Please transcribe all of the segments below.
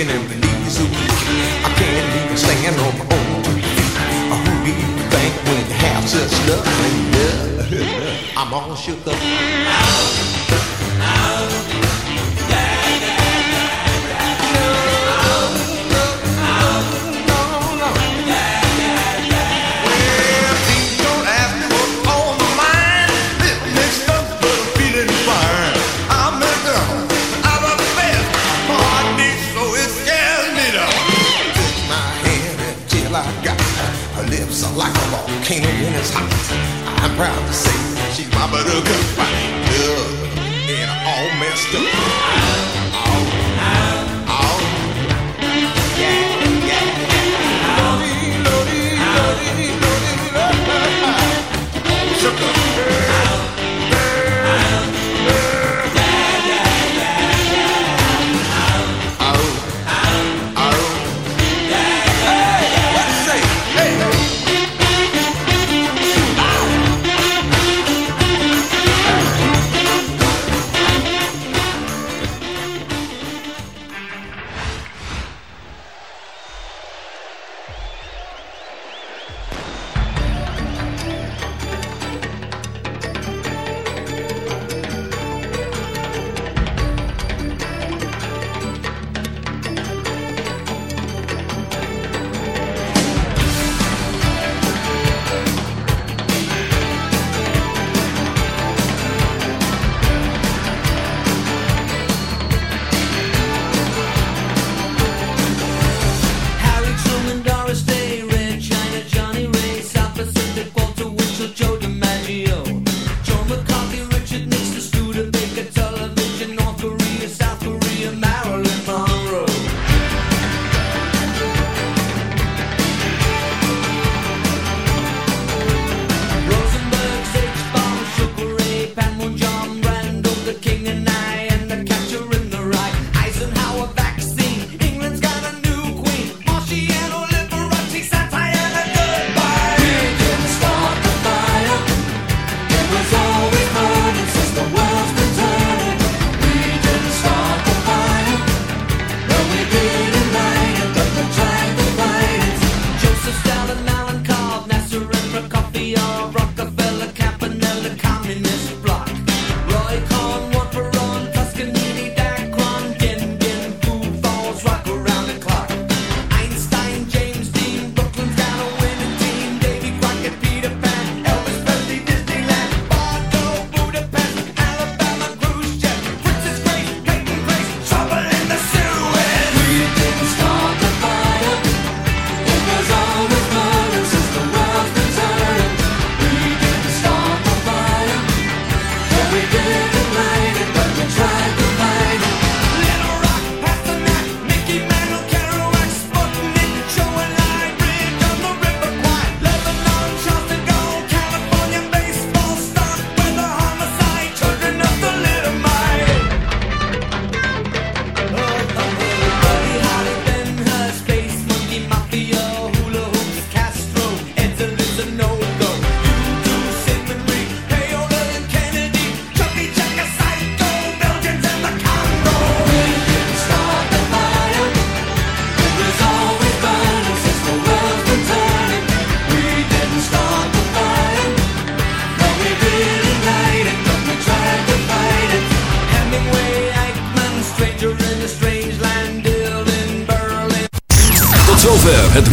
and I can't even stand on my own two feet. Who do you think when you have such love? I'm all shook up. like I'm proud to say she's my buttercup.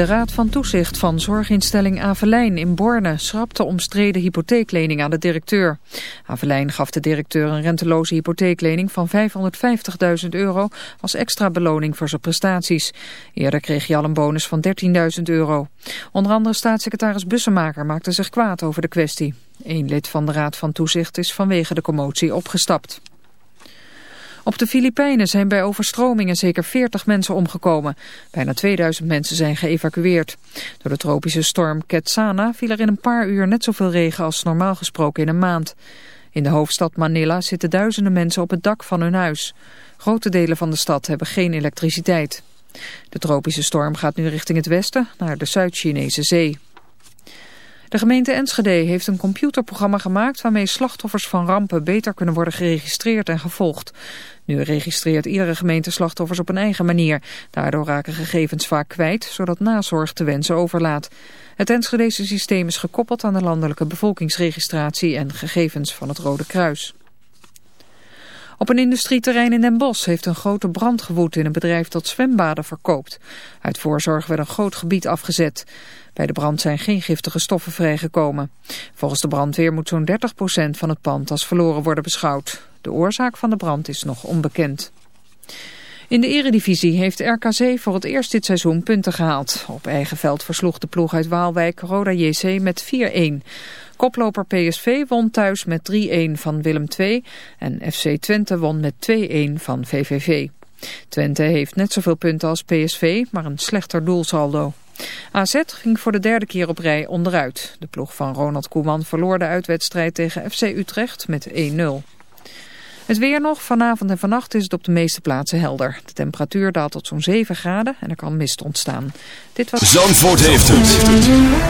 De Raad van Toezicht van zorginstelling Avelijn in Borne schrapte omstreden hypotheeklening aan de directeur. Avelijn gaf de directeur een renteloze hypotheeklening van 550.000 euro als extra beloning voor zijn prestaties. Eerder kreeg hij al een bonus van 13.000 euro. Onder andere staatssecretaris Bussemaker maakte zich kwaad over de kwestie. Eén lid van de Raad van Toezicht is vanwege de commotie opgestapt. Op de Filipijnen zijn bij overstromingen zeker 40 mensen omgekomen. Bijna 2000 mensen zijn geëvacueerd. Door de tropische storm Quetzana viel er in een paar uur net zoveel regen als normaal gesproken in een maand. In de hoofdstad Manila zitten duizenden mensen op het dak van hun huis. Grote delen van de stad hebben geen elektriciteit. De tropische storm gaat nu richting het westen, naar de Zuid-Chinese zee. De gemeente Enschede heeft een computerprogramma gemaakt waarmee slachtoffers van rampen beter kunnen worden geregistreerd en gevolgd. Nu registreert iedere gemeente slachtoffers op een eigen manier. Daardoor raken gegevens vaak kwijt, zodat nazorg te wensen overlaat. Het Enschedese systeem is gekoppeld aan de landelijke bevolkingsregistratie en gegevens van het Rode Kruis. Op een industrieterrein in Den Bosch heeft een grote brand gewoed in een bedrijf dat zwembaden verkoopt. Uit voorzorg werd een groot gebied afgezet. Bij de brand zijn geen giftige stoffen vrijgekomen. Volgens de brandweer moet zo'n 30% van het pand als verloren worden beschouwd. De oorzaak van de brand is nog onbekend. In de eredivisie heeft RKC voor het eerst dit seizoen punten gehaald. Op eigen veld versloeg de ploeg uit Waalwijk Roda JC met 4-1. Koploper PSV won thuis met 3-1 van Willem II en FC Twente won met 2-1 van VVV. Twente heeft net zoveel punten als PSV, maar een slechter doelsaldo. AZ ging voor de derde keer op rij onderuit. De ploeg van Ronald Koeman verloor de uitwedstrijd tegen FC Utrecht met 1-0. Het weer nog. Vanavond en vannacht is het op de meeste plaatsen helder. De temperatuur daalt tot zo'n 7 graden en er kan mist ontstaan. Dit was... Zandvoort heeft het.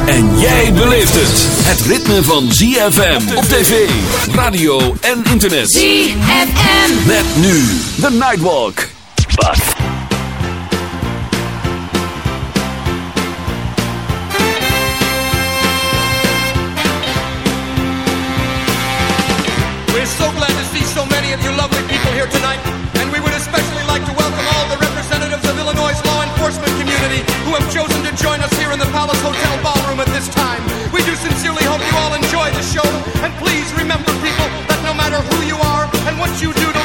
En jij beleeft het. Het ritme van ZFM op tv, radio en internet. ZFM. Met nu de Nightwalk. so many of you lovely people here tonight, and we would especially like to welcome all the representatives of Illinois' law enforcement community who have chosen to join us here in the Palace Hotel ballroom at this time. We do sincerely hope you all enjoy the show, and please remember, people, that no matter who you are and what you do to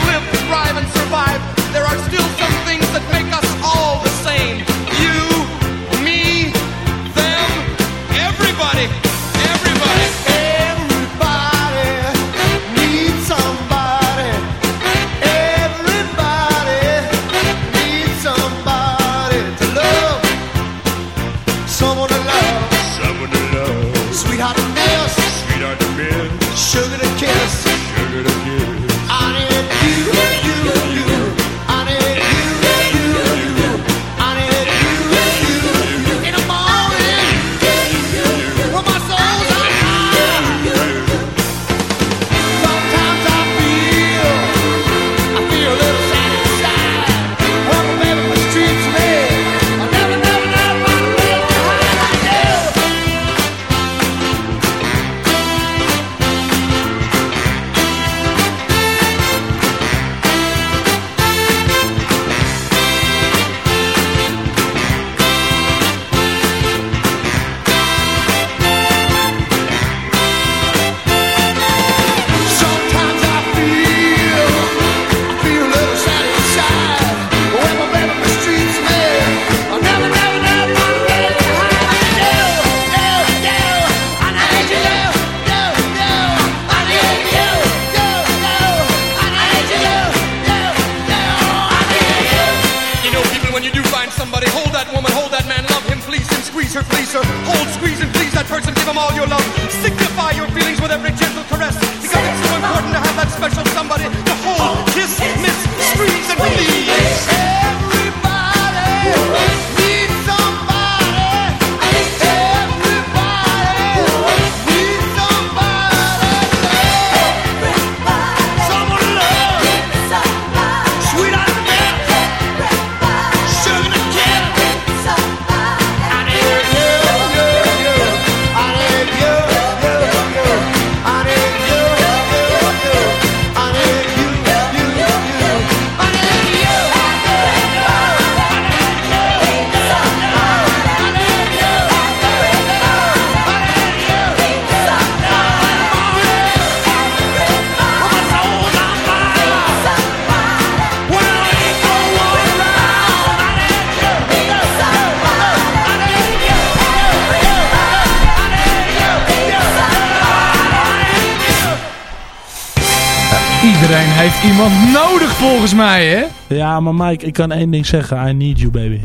iemand nodig volgens mij, hè? Ja, maar Mike, ik kan één ding zeggen. I need you, baby.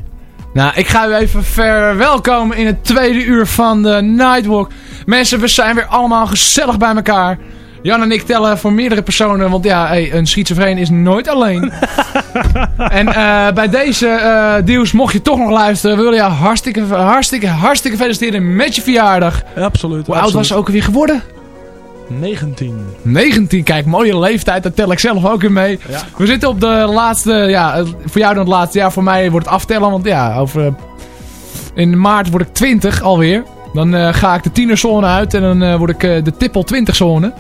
Nou, ik ga u even verwelkomen in het tweede uur van de Nightwalk. Mensen, we zijn weer allemaal gezellig bij elkaar. Jan en ik tellen voor meerdere personen, want ja, hey, een schizofreen is nooit alleen. en uh, bij deze uh, deals, mocht je toch nog luisteren, wil je hartstikke, hartstikke, hartstikke feliciteren met je verjaardag. Ja, absoluut. Hoe oud was ze ook alweer geworden? 19. 19, kijk, mooie leeftijd, daar tel ik zelf ook in mee. Ja. We zitten op de laatste, ja, voor jou dan het laatste jaar, voor mij wordt het aftellen, want ja, over, in maart word ik 20 alweer. Dan uh, ga ik de tienerzone uit en dan uh, word ik uh, de tippel 20 zone.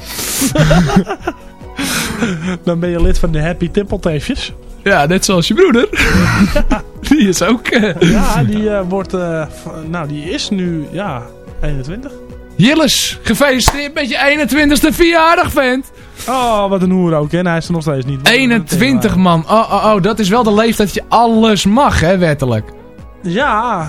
dan ben je lid van de Happy Tippelteefjes. Ja, net zoals je broeder. die is ook... ja, die wordt... nou, die is nu, ja, 21. Jilles, gefeliciteerd met je 21ste verjaardag, vent. Oh, wat een hoer ook, hè. hij is er nog steeds niet. 21, man. Oh, oh, oh, dat is wel de leeftijd dat je alles mag, hè, wettelijk. Ja,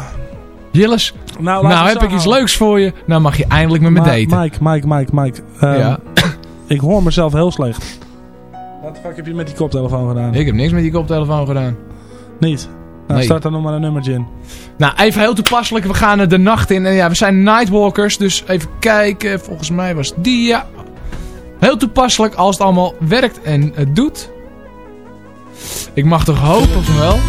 Jilles, nou, nou heb ik iets leuks voor je. Nou mag je eindelijk met me Ma daten. Mike, Mike, Mike, Mike. Um, ja. ik hoor mezelf heel slecht. Wat fuck heb je met die koptelefoon gedaan? Ik heb niks met die koptelefoon gedaan. Niet? Nou, nee. start dan nog maar een nummertje in. Nou, even heel toepasselijk. We gaan de nacht in. En ja, we zijn Nightwalkers. Dus even kijken. Volgens mij was die, ja. Heel toepasselijk als het allemaal werkt en het doet. Ik mag toch hopen van wel.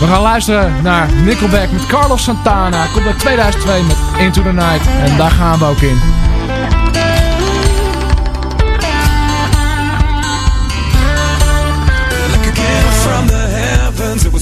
We gaan luisteren naar Nickelback met Carlos Santana. Komt uit 2002 met Into the Night. En daar gaan we ook in.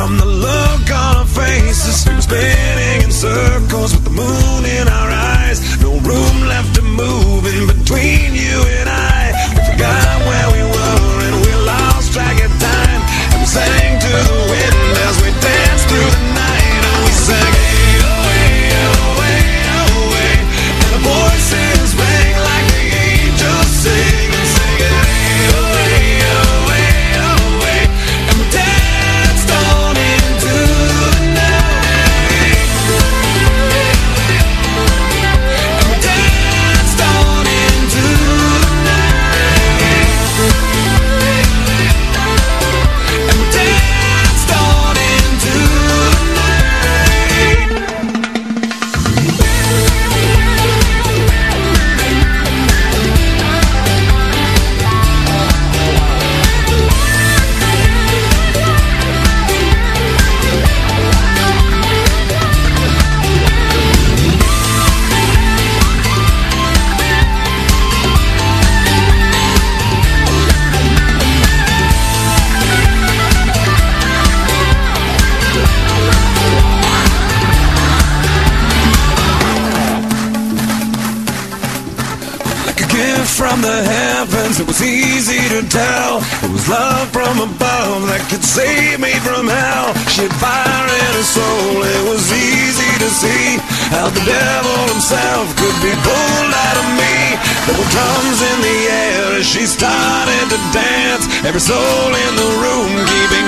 From the look on our faces. We spinning in circles with the moon Every soul in the room keeping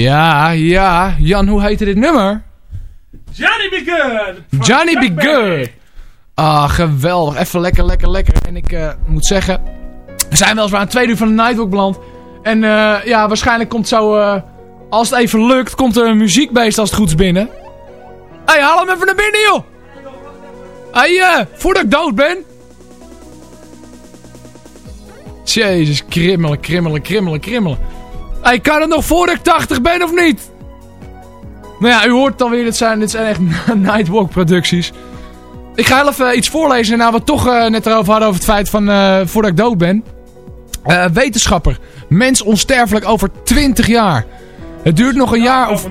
Ja, ja. Jan, hoe heette dit nummer? Johnny Be Good! Johnny Be Good. Ah, geweldig. Even lekker, lekker, lekker. En ik eh, moet zeggen, we zijn wel eens aan tweede uur van de Nightwalk beland. En eh, ja, waarschijnlijk komt zo, eh, als het even lukt, komt er een muziekbeest als het goed is binnen. Hé, hey, haal hem even naar binnen, joh. Hé, hey, voordat ik dood ben. Jezus, krimmelen, krimmelen, krimmelen, krimmelen. Hey, kan het nog voordat ik 80 ben of niet? Nou ja, u hoort het alweer, dit zijn, dit zijn echt Nightwalk producties. Ik ga even iets voorlezen. Nou, we toch eh, net erover hadden over het feit van eh, voordat ik dood ben. Eh, wetenschapper. Mens onsterfelijk over 20 jaar. Het duurt nog een jaar of...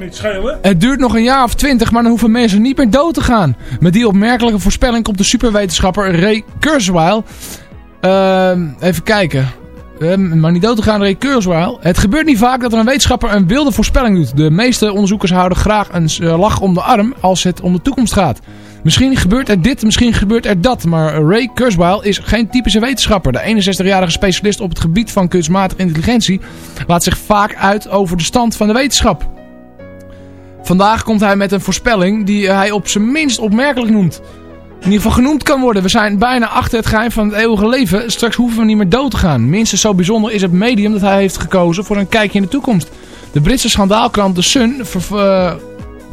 Het duurt nog een jaar of twintig, maar dan hoeven mensen niet meer dood te gaan. Met die opmerkelijke voorspelling komt de superwetenschapper Ray Kurzweil... Ehm, even kijken. Ehm, maar niet dood te gaan, Ray Kurzweil. Het gebeurt niet vaak dat er een wetenschapper een wilde voorspelling doet. De meeste onderzoekers houden graag een eh, lach om de arm als het om de toekomst gaat. Misschien gebeurt er dit, misschien gebeurt er dat. Maar Ray Kurzweil is geen typische wetenschapper. De 61-jarige specialist op het gebied van kunstmatige intelligentie laat zich vaak uit over de stand van de wetenschap. Vandaag komt hij met een voorspelling die hij op zijn minst opmerkelijk noemt. In ieder geval genoemd kan worden. We zijn bijna achter het geheim van het eeuwige leven. Straks hoeven we niet meer dood te gaan. Minstens zo bijzonder is het medium dat hij heeft gekozen voor een kijkje in de toekomst. De Britse schandaalkrant The Sun, eh,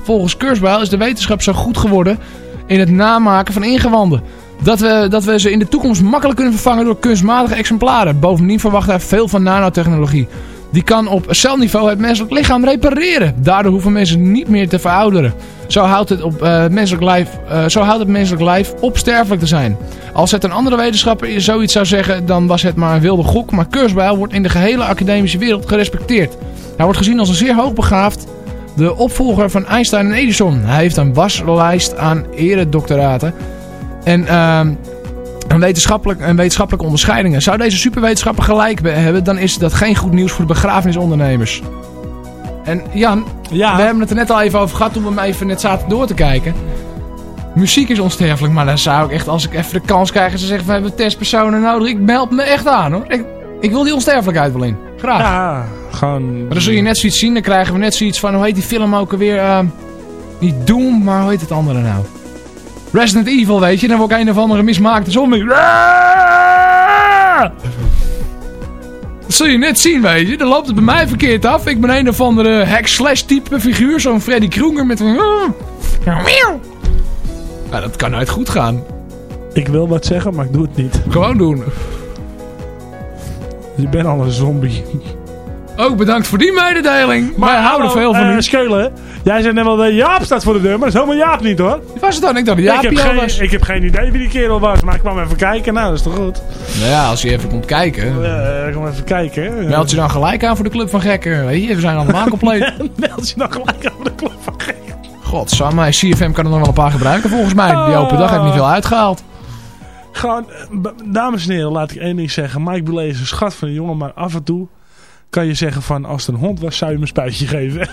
volgens Kurzweil, is de wetenschap zo goed geworden in het namaken van ingewanden. Dat we, dat we ze in de toekomst makkelijk kunnen vervangen door kunstmatige exemplaren. Bovendien verwacht hij veel van nanotechnologie. Die kan op celniveau het menselijk lichaam repareren. Daardoor hoeven mensen niet meer te verouderen. Zo houdt het, op, eh, menselijk lijf, eh, zo houdt het menselijk lijf op sterfelijk te zijn. Als het een andere wetenschapper zoiets zou zeggen, dan was het maar een wilde gok. Maar Kurzweil wordt in de gehele academische wereld gerespecteerd. Hij wordt gezien als een zeer hoogbegaafd, de opvolger van Einstein en Edison. Hij heeft een waslijst aan eredoctoraten. En ehm, een, wetenschappelijk, een wetenschappelijke onderscheidingen. Zou deze superwetenschapper gelijk be- hebben, dan is dat geen goed nieuws voor de begrafenisondernemers. En Jan, Ja. we hebben het er net al even over gehad toen we hem even net zaten door te kijken. Muziek is onsterfelijk, maar dan zou ik echt, als ik even de kans krijg en ze zeggen we hebben testpersonen nodig, ik meld me echt aan hoor. Ik, ik wil die onsterfelijkheid wel in. Graag. Ja, gewoon... Maar dan zul je net zoiets zien, dan krijgen we net zoiets van, hoe heet die film ook alweer? eh, niet Doom, maar hoe heet het andere nou? Resident Evil, weet je, dan word ik een of andere mismaakte zombie. Dat zul je net zien, weet je. Dan loopt het bij mij verkeerd af. Ik ben een of andere hack-slash type figuur, zo'n Freddy Krueger met een... Ja, dat kan nooit goed gaan. Ik wil wat zeggen, maar ik doe het niet. Gewoon doen. Je bent al een zombie. Ook bedankt voor die mededeling. Wij houden hallo, veel van eh, u. Scheulen, jij zei net wel dat Jaap staat voor de deur, maar dat is helemaal Jaap niet hoor. Wie was het dan? Ik dacht dat ik, heb al was. geen, ik heb geen idee wie die kerel was, maar ik kwam even kijken. Nou, dat is toch goed. Nou ja, als je even komt kijken. Eh, ik kom even kijken. Meld je dan gelijk aan voor de Club van Gekken. Je, we zijn allemaal compleet. Meld je dan gelijk aan de klop van gek. Godsamme, CFM kan er nog wel een paar gebruiken volgens mij. Die open dag heeft niet veel uitgehaald. Gewoon, eh, dames en heren, laat ik één ding zeggen. Mike Boulay is een schat van een jongen, maar af en toe kan je zeggen van als het een hond was, zou je hem een spuitje geven.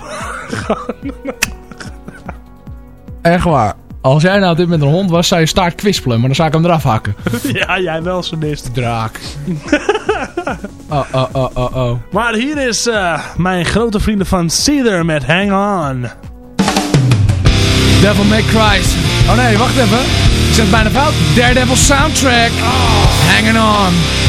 Echt waar. Als jij nou dit met een hond was, zou je staart kwispelen. Maar dan zou ik hem eraf hakken. ja, jij wel sadist. Draak. Oh, oh, oh, oh, oh. Maar hier is eh, mijn grote vrienden van Cedar met Hang On. Devil May Cry. Oh nee, wacht even. Ik zeg het bijna fout. Daredevil soundtrack. Hanging on.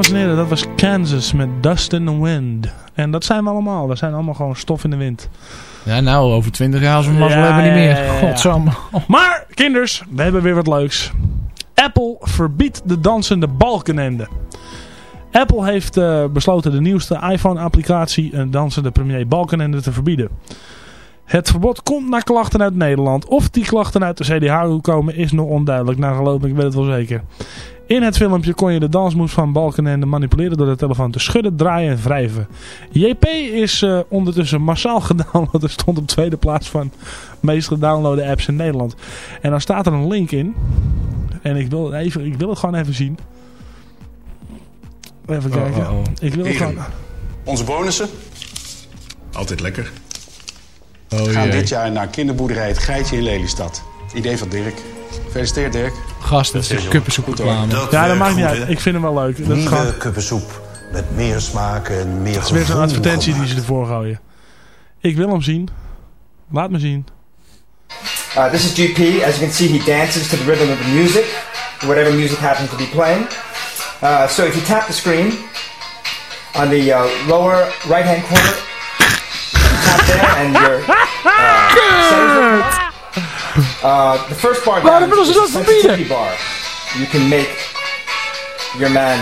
Dames en heren, dat was Kansas met Dust in the Wind. En dat zijn we allemaal. We zijn allemaal gewoon stof in de wind. Ja, nou, over 20 jaar zullen we Ja, mazzel hebben niet meer. ja, ja, ja. Godsamme. Maar, kinders, we hebben weer wat leuks. Apple verbiedt de dansende balkenende. Apple heeft eh, besloten de nieuwste iPhone-applicatie een dansende premier balkenende te verbieden. Het verbod komt na klachten uit Nederland. Of die klachten uit de CDH komen is nog onduidelijk. Nou geloof ik, ik weet het wel zeker. In het filmpje kon je de dansmoves van Balkenende manipuleren door de telefoon te schudden, draaien en wrijven. JP is eh, ondertussen massaal gedownload. Er stond op tweede plaats van meest gedownloade apps in Nederland. En dan staat er een link in. En ik wil, even, ik wil het gewoon even zien. Even kijken. oh, oh. Ik wil het Heren. gewoon... Onze bonussen, altijd lekker, Oh, gaan jee. dit jaar naar kinderboerderij Het Geitje in Lelystad. Idee van Dirk. Gefeliciteerd Dirk. Gast, dat is kuppensoep reclame. Ja, dat maakt niet uit. Ik vind hem wel leuk. Dat is, gewoon, Nieuwe kuppensoep met meer smaak en meer het is weer zo'n advertentie die ze ervoor gooien. Ik wil hem zien. Laat me zien. Uh, this is GP. As you can see, he dances to the rhythm of the music, whatever music happens to be playing. Uh, so if you tap the screen on the uh, lower right-hand corner, you tap there and your uh, Uh, the first bar down Waarom willen ze is the sensitivity bar. You can make your man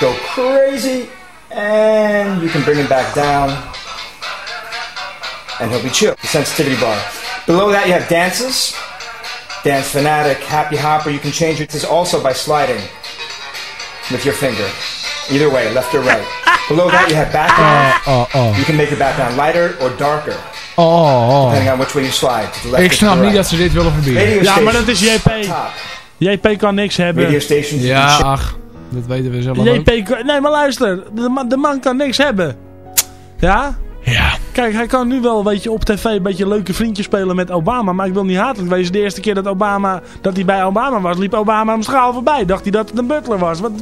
go crazy, and you can bring him back down and he'll be chill. The sensitivity bar. Below that, you have dances. Dance Fanatic, Happy Hopper. You can change it. This is also by sliding with your finger. Either way, left or right. Below that, you have background. Oh, oh. You can make your background lighter or darker, Oh, oh. depending on which way you slide. To the left Ik snap niet dat ze dit willen verbieden. Radio Ja, maar dat is JP. JP kan niks hebben. Radio stations. Ja, ach. Dat weten we zelf ook. JP kan... Nee, maar luister. De man, de man kan niks hebben. Ja? Ja. Kijk, hij kan nu wel weet je, op tv een beetje leuke vriendjes spelen met Obama. Maar ik wil niet hatelijk wezen. De eerste keer dat, Obama, dat hij bij Obama was, liep Obama hem schaal voorbij. Dacht hij dat het een butler was. Wat,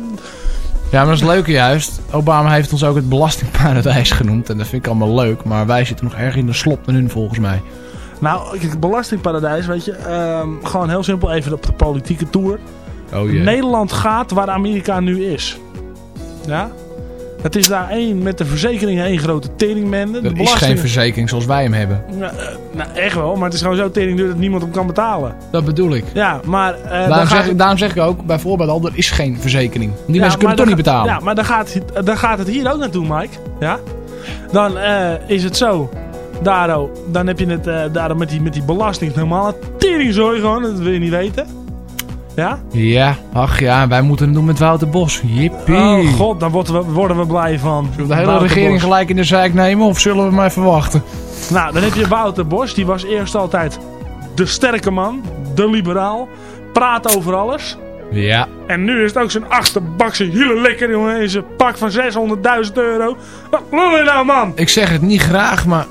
Ja, maar dat is het leuke juist. Obama heeft ons ook het belastingparadijs genoemd. En dat vind ik allemaal leuk. Maar wij zitten nog erg in de slop dan hun volgens mij. nou, kijk, belastingparadijs, weet je. ehm, gewoon heel simpel even op de politieke tour. Oh Nederland gaat waar Amerika nu is. Ja? Het is daar één met de verzekeringen één grote teringmende. De Er is geen verzekering zoals wij hem hebben. Nou, nou, echt wel, maar het is gewoon zo tering duur dat niemand hem kan betalen. Dat bedoel ik. Ja, maar... eh, Daarom zeg, ik- daarom zeg ik ook, bijvoorbeeld al, er is geen verzekering. Die Ja, mensen kunnen toch niet betalen. Ja, maar dan gaat, dan gaat het hier ook naartoe, Mike. Ja? Dan eh, is het zo. Daro, dan heb je het eh daarom met die, met die belasting. Normale teringzooi gewoon, dat wil je niet weten. Ja? Ja, ach ja, wij moeten het doen met Wouter Bos. Jippie. Oh god, dan worden we, worden we blij van. Zullen we de hele Wouter regering Bos. gelijk in de zijk nemen of zullen we maar even wachten? Nou, dan heb je Wouter Bos. Die was eerst altijd de sterke man. De liberaal. Praat over alles. Ja. En nu is het ook zijn achterbakse hielen lekker, jongen. In zijn pak van 600.000 euro. Wat lul je nou, man? Ik zeg het niet graag, maar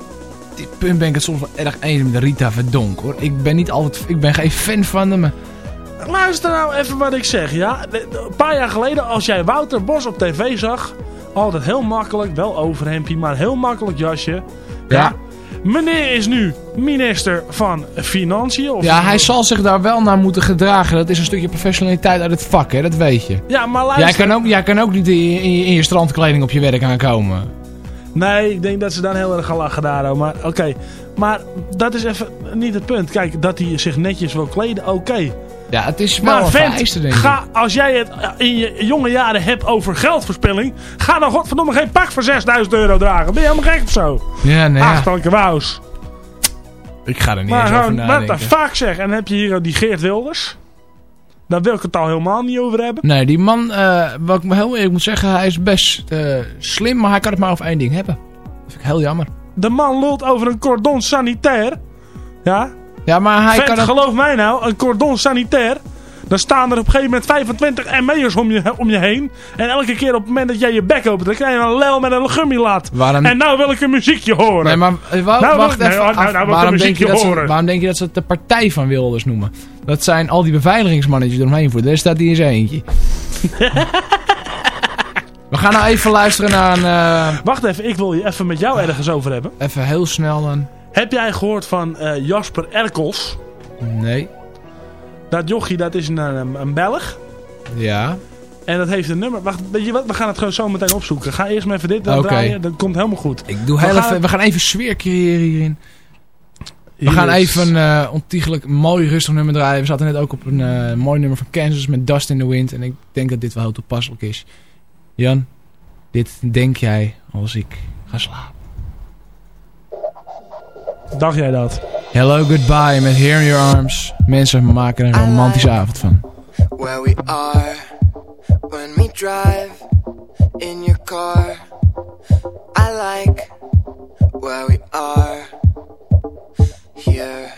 dit punt ben ik het soms wel erg eens met Rita Verdonk hoor. Ik ben niet altijd, ik ben geen fan van hem. Luister nou even wat ik zeg, ja. Een paar jaar geleden, als jij Wouter Bos op tv zag... Altijd heel makkelijk, wel overhempie, maar heel makkelijk jasje. Ja. Meneer is nu minister van Financiën. Of Ja, hij zal zich daar wel naar moeten gedragen. Dat is een stukje professionaliteit uit het vak, hè, dat weet je. Ja, maar Jij luister... kan, ook, jij kan ook niet in je, in je, strandkleding op je werk aankomen. Nee, ik denk dat ze dan heel erg gaan lachen daar. Maar oké. Maar dat is even niet het punt. Kijk, dat hij zich netjes wil kleden, oké. Ja, het is wel Maar een vent, vereiste, denk ik. ga, als jij het in je jonge jaren hebt over geldverspilling... ga dan godverdomme geen pak voor 6000 euro dragen. Ben je helemaal gek of zo? Ja, nee. Achterlijke wous. Ik ga er niet Maar eens over gewoon, wat nadenken. de fuck zeg. En dan heb je hier die Geert Wilders. Daar wil ik het al helemaal niet over hebben. Nee, die man, eh, wat ik me heel eerlijk moet zeggen, hij is best eh, slim, maar hij kan het maar over één ding hebben. Dat vind ik heel jammer. De man lult over een cordon sanitair. Ja? Ja, maar hij Vent, kan het... geloof mij nou, een cordon sanitair. Dan staan er op een gegeven moment 25 ME'ers om je, om je heen. En elke keer op het moment dat jij je bek opent, dan krijg je een lel met een gummilat. Waarom- En nou wil ik een muziekje horen. Nee, maar eh, Nou, wacht nee, even. nou, nou, nou, waarom, een denk je dat ze, horen. waarom denk je dat ze het de partij van Wilders noemen? Dat zijn al die beveiligingsmannetjes eromheen voor. Daar staat hij in zijn eentje. We gaan nou even luisteren naar een... eh, Wacht even, ik wil je even met jou ergens over hebben. even heel snel dan. Heb jij gehoord van eh, Jasper Erkels? Nee. Dat jochie, dat is een, een, een Belg. Ja. En dat heeft een nummer. Wacht, weet je wat? We gaan het gewoon zo meteen opzoeken. Ga eerst maar even dit draaien. Dat komt helemaal goed. Ik doe We heel gaan- even, we gaan even sfeer creëren hierin. We gaan even een eh, ontiegelijk mooi rustig nummer draaien. We zaten net ook op een eh, mooi nummer van Kansas met Dust in the Wind. En ik denk dat dit wel heel toepasselijk is. Jan, dit denk jij als ik ga slapen. Dacht jij dat? Hello Goodbye met Here in Your Arms. Mensen maken er een romantische avond van. where we are when we drive in your car. I like where we are here.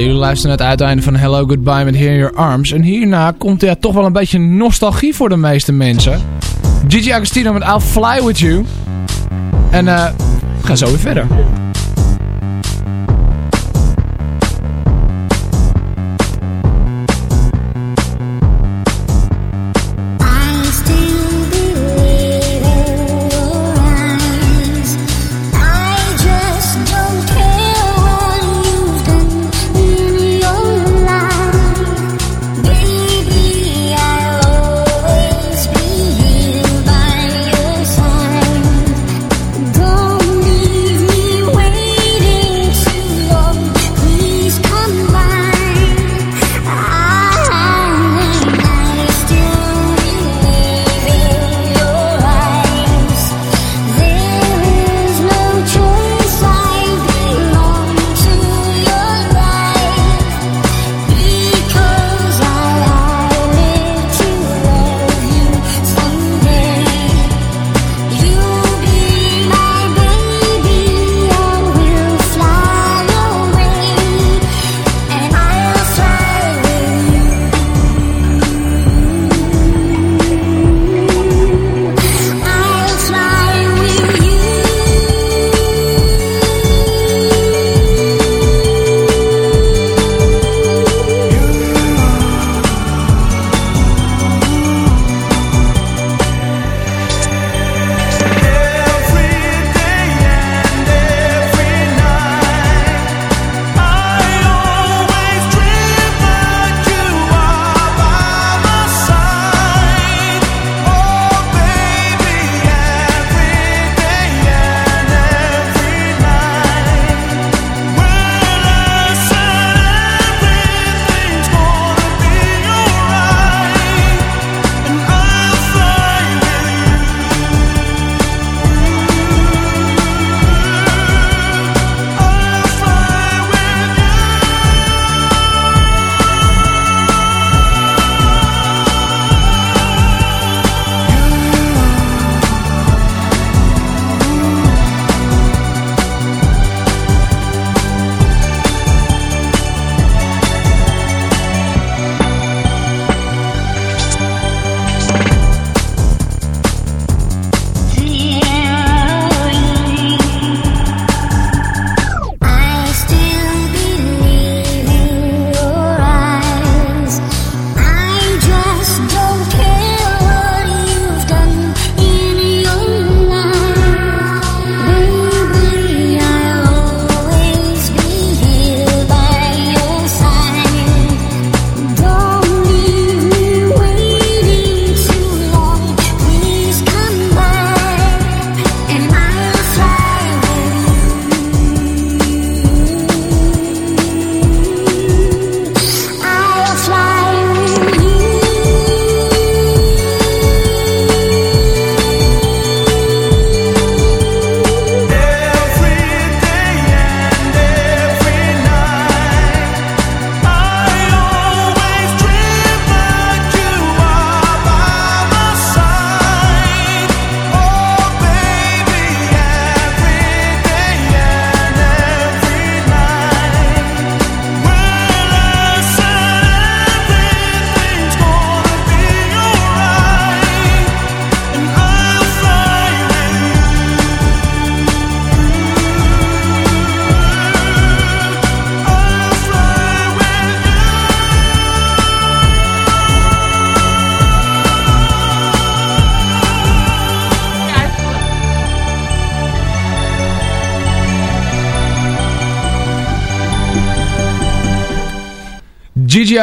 Jullie luisteren naar het uiteinde van Hello Goodbye met Here in Your Arms. En hierna komt ja, toch wel een beetje nostalgie voor de meeste mensen. Gigi Agostino met I'll Fly With You. En eh we gaan zo weer verder.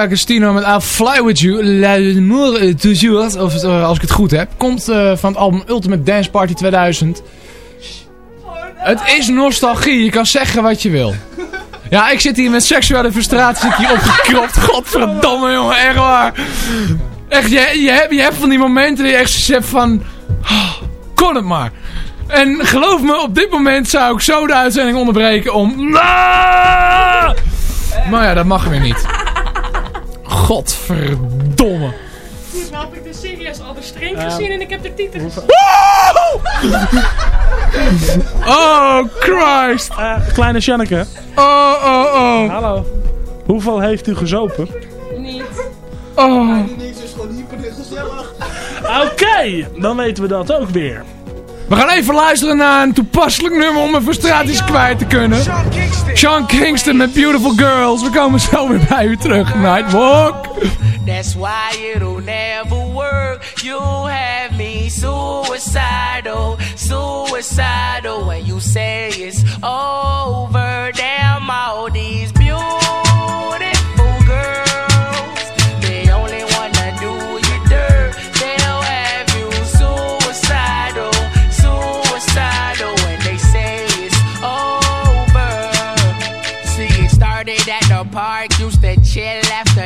Agostino met I'll Fly With You, L'amour toujours, of, eh, als ik het goed heb. Komt eh, van het album Ultimate Dance Party 2000. Het is nostalgie, je kan zeggen wat je wil. Ja, ik zit hier met seksuele frustratie zit hier opgekropt. Godverdomme jongen, echt waar. Echt, je, je, hebt, van die momenten die je echt hebt van... "Oh, kon het maar. En geloof me, op dit moment zou ik zo de uitzending onderbreken om... Ah! Maar ja, dat mag weer niet. Godverdomme. Toen heb ik de serieus al de string gezien en ik heb de titel gezien. Oh, Christ. Eh, kleine Janneke. Oh, oh, oh. Hallo. Hoeveel heeft u gezopen? Niet. Oh. Niks is gewoon hyper gezellig. Oké, dan weten we dat ook weer. We gaan even luisteren naar een toepasselijk nummer om mijn frustraties kwijt te kunnen. Sean Kingston met Beautiful Girls. We komen zo weer bij u terug. Nightwalk. That's why it'll never work. You have me suicidal, suicidal. When you say it's over, damn all these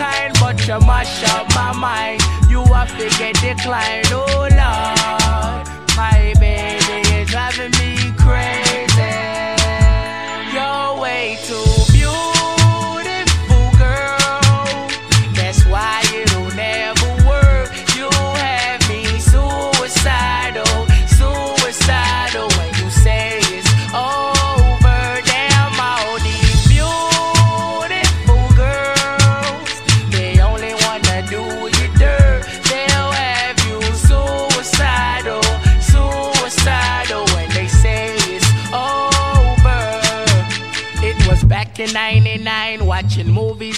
kind, but you mash up my mind. You have to get declined. Oh, Lord. My baby is driving me crazy.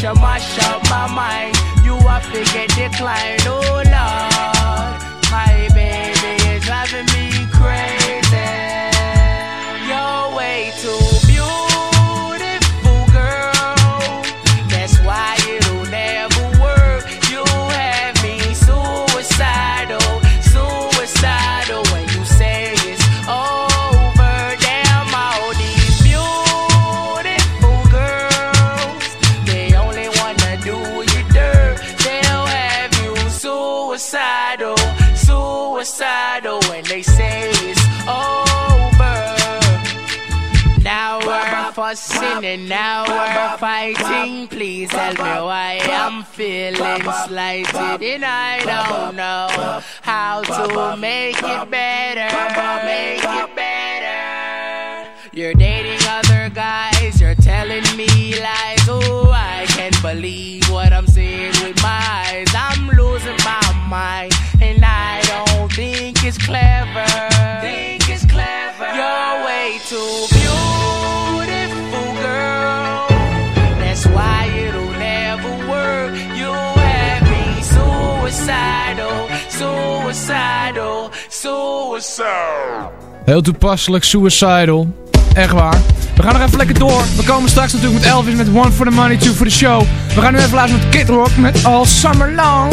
but you mash up my mind. You have to get declined. Oh Lord, my baby is driving me crazy. You're way too fussing and now we're fighting. Please tell me why I'm feeling slighted and I don't know how to make it better. Make it better. You're dating other guys, you're telling me lies. Oh, I can't believe what I'm seeing with my eyes. I'm losing my mind, and I don't think it's clever. Think it's clever. You're way too suicidal, suicidal, suicidal. Heel toepasselijk, suicidal. Echt waar. We gaan nog even lekker door. We komen straks natuurlijk met Elvis met One for the Money, Two for the Show. We gaan nu even luisteren met Kid Rock met All Summer Long.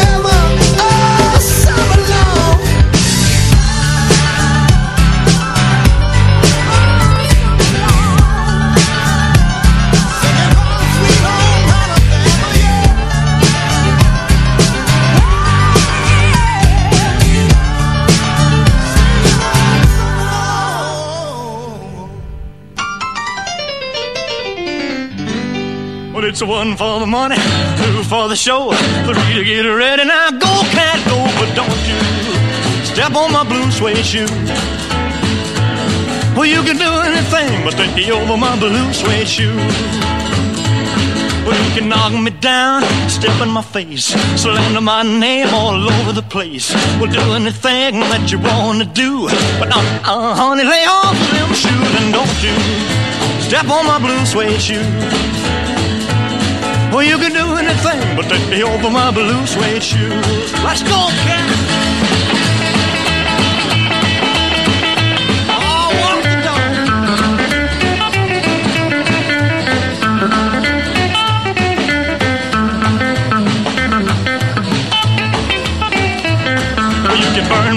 So one for the money, two for the show, three to get ready. Now go, cat, go, but don't you step on my blue suede shoe. Well, you can do anything but take me over my blue suede shoe. Well, you can knock me down, step in my face, slander my name all over the place. Well, do anything that you want to do, but not, uh, honey, lay off them shoes and don't you step on my blue suede shoe. Well, you can do anything but take me over my blue suede shoes. Let's go, cat.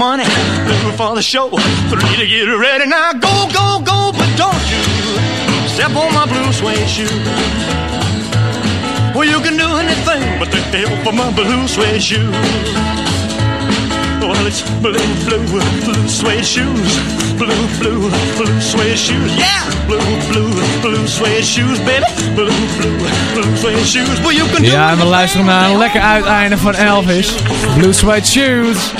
Money, for the show, three to get ready. Now go, go, go, but don't you step on my blue suede shoe. Well, you can do anything but take the help of my blue suede shoe. Well, it's blue, blue, blue suede shoes. Blue, blue, blue suede shoes. Yeah! Blue, blue, blue suede shoes, baby. Blue, blue, blue suede shoes. Well, you can do Ja, en we luisteren naar een lekker uiteinde van Elvis. Blue Suede Shoes.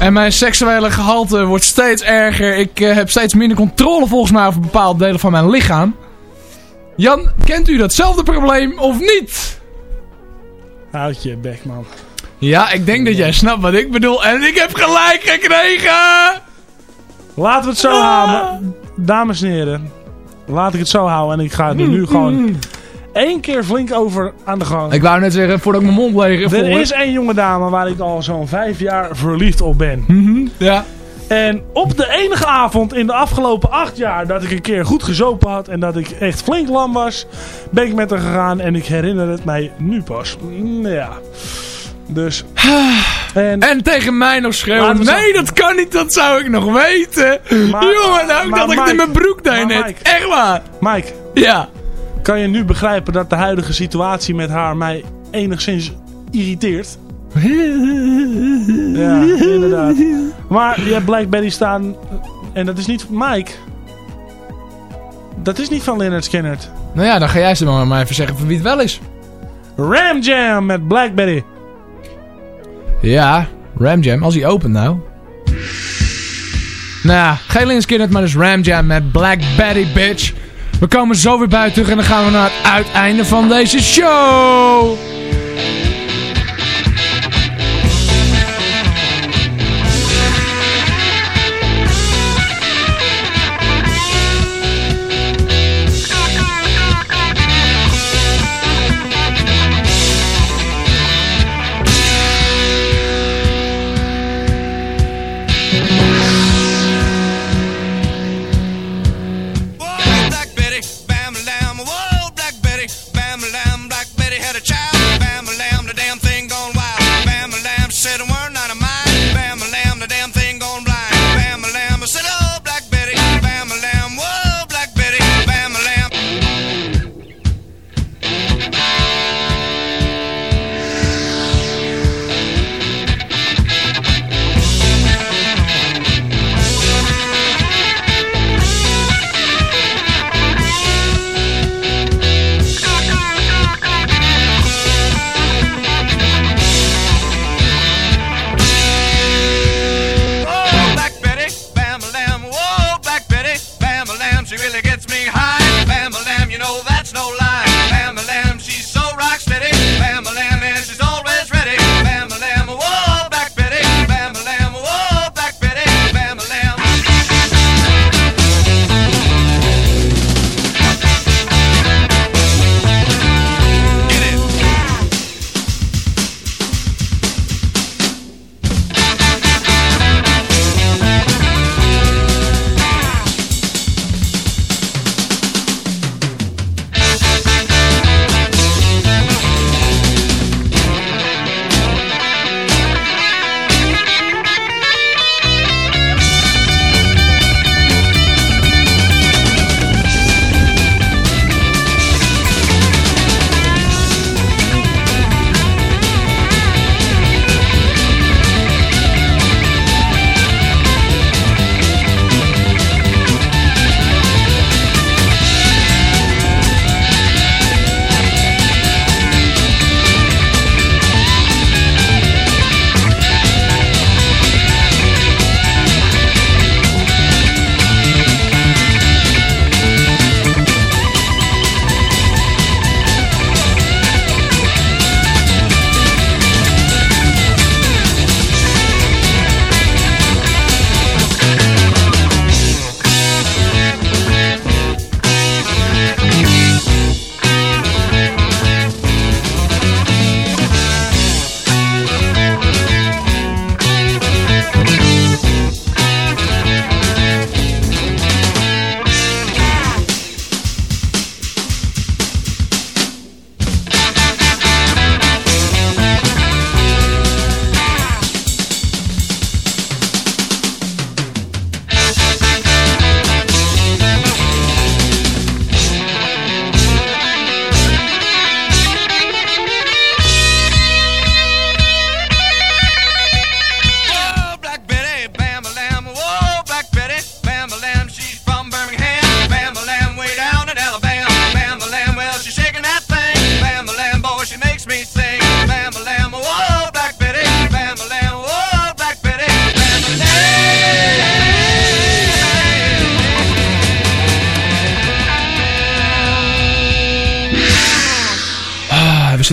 En mijn seksuele gehalte wordt steeds erger. Ik eh, heb steeds minder controle volgens mij over bepaalde delen van mijn lichaam. Jan, kent u datzelfde probleem of niet? Houd je bek, man. Ja, ik denk dat jij snapt wat ik bedoel. En ik heb gelijk gekregen! Laten we het zo houden. Dames en heren. Laat ik het zo houden. En ik ga er nu gewoon één keer flink over aan de gang. Ik wou net zeggen, voordat ik mijn mond leeg. Er is één jonge dame waar ik al zo'n vijf jaar verliefd op ben. Ja. En op de enige avond in de afgelopen acht jaar dat ik een keer goed gezopen had en dat ik echt flink lam was, ben ik met haar gegaan en ik herinner het mij nu pas. Mm, Ja. Dus. En, En tegen mij nog schreeuwen. Nee, dat kan niet, dat zou ik nog weten. Maar- Jongen, nou maar dat ik het in mijn broek deed net. Mike- Echt waar. Mike, Ja. Kan je nu begrijpen dat de huidige situatie met haar mij enigszins irriteert? Ja, inderdaad. Maar je hebt Blackberry staan en dat is niet Mike. Dat is niet van Leonard Skinner. Nou ja, dan ga jij ze maar, maar even zeggen van wie het wel is. Ram Jam met Blackberry. Ja, Ram Jam, als hij opent nou. Nou ja, geen Lynn Skinner, maar dus Ram Jam met Black Betty, bitch. We komen zo weer buiten terug en dan gaan we naar het uiteinde van deze show.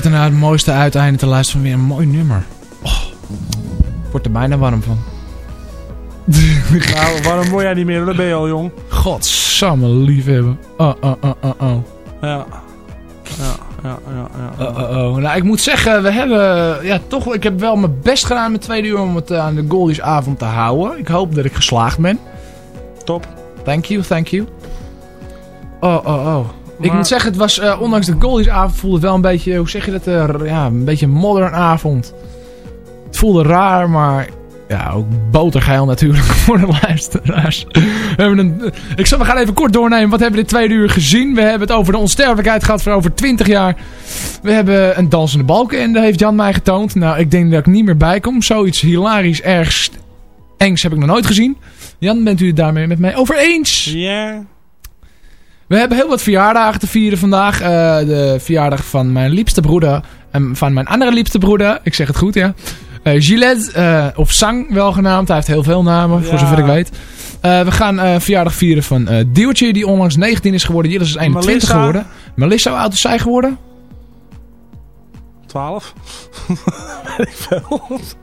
Zitten naar het mooiste uiteinde te luisteren van weer een mooi nummer. Oh, ik word er bijna warm van. Nou, waarom word jij niet meer? Dat ben je al, jong. Godsamme liefhebben. Oh, oh, oh, oh, oh. Ja. Ja, ja, ja, ja. Oh, oh, oh. Nou, ik moet zeggen, we hebben... Ja, toch, ik heb wel mijn best gedaan met tweede uur om het eh, aan de Goldies avond te houden. Ik hoop dat ik geslaagd ben. Top. Thank you, thank you. Oh, oh, oh. Ik moet zeggen, het was, eh, ondanks de Goldies avond, voelde het wel een beetje, hoe zeg je dat, eh, ja, een beetje een modern avond. Het voelde raar, maar ja, ook botergeil natuurlijk voor de luisteraars. We, hebben een, ik zal, we gaan even kort doornemen. Wat hebben we dit tweede uur gezien? We hebben het over de onsterfelijkheid gehad voor over 20 jaar. We hebben een dansende balken en daar heeft Jan mij getoond. Nou, ik denk dat ik niet meer bij kom. Zoiets hilarisch, ergs, engs heb ik nog nooit gezien. Jan, bent u het daarmee met mij over eens? Ja. We hebben heel wat verjaardagen te vieren vandaag. Eh, de verjaardag van mijn liefste broeder. En van mijn andere liefste broeder. Ik zeg het goed, ja. Eh Gillette, eh, of Sang wel genaamd. Hij heeft heel veel namen, voor zover ik weet. We gaan verjaardag vieren van Diewertje, die onlangs 19 is geworden. Jillis is 21 Melissa. geworden. Melissa, hoe oud is zij geworden? 12.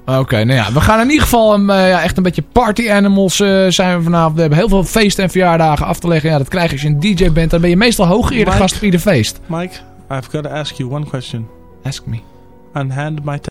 Oké, nou ja, we gaan in ieder geval eh, ja, echt een beetje party animals eh, zijn we vanavond. We hebben heel veel feesten en verjaardagen af te leggen. Ja, dat krijg je als je een DJ bent. Dan ben je meestal hooggeëerde gast op ieder feest. Mike, I've got to ask you one question. Ask me. Unhand my